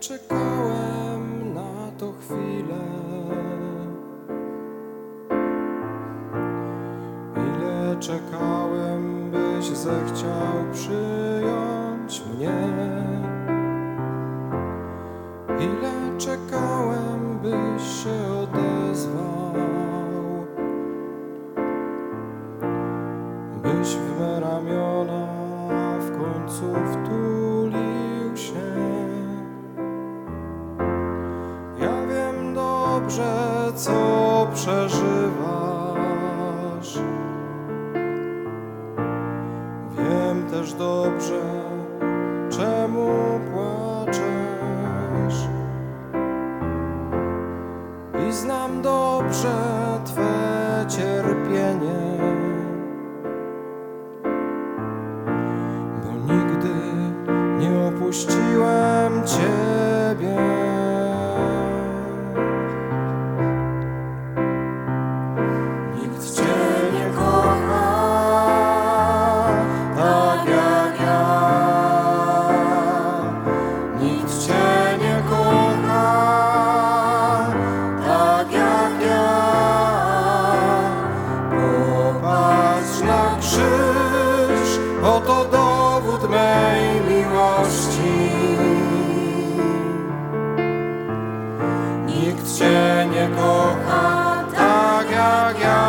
czekałem na to chwilę. Ile czekałem, byś zechciał przyjąć mnie. Co przeżywasz. Wiem też dobrze, czemu płaczesz. I znam dobrze Twe cierpienie. Bo nigdy nie opuściłem Cię nie kocha tak jak ja.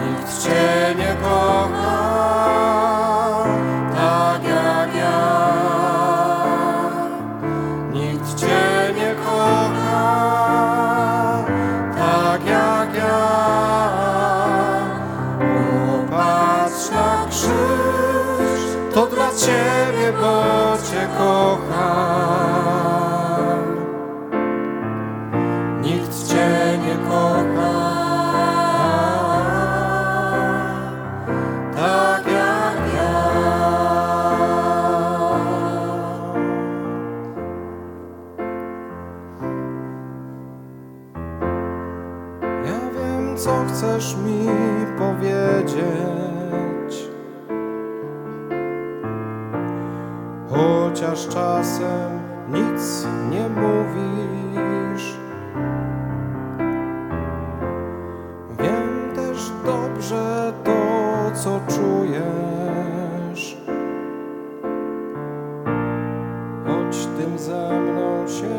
Nikt Cię nie kocha tak jak ja. Nikt Cię nie kocha tak jak ja. Popatrz na krzyż, to dla Ciebie, bo Cię kocham. Chociaż czasem nic nie mówisz. Wiem też dobrze to, co czujesz. Choć tym ze mną się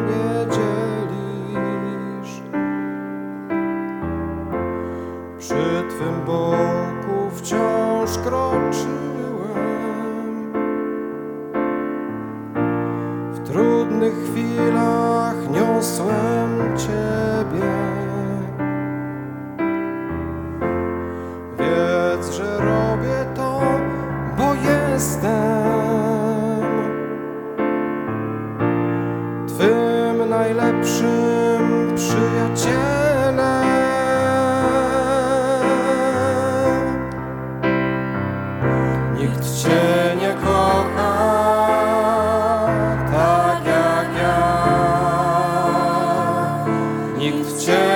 nie dzielisz. Przy Twym boku wciąż kroczyłem. jestem Twym najlepszym przyjacielem. Nikt Cię nie kocha tak jak ja. Nikt Cię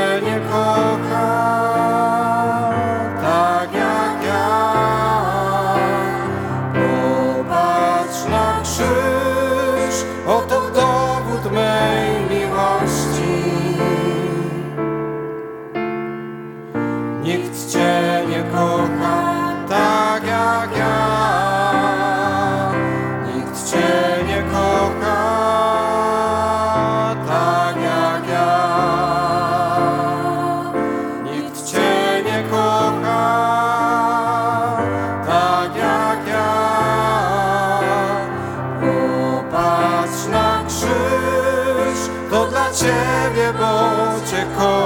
꽃의 꽃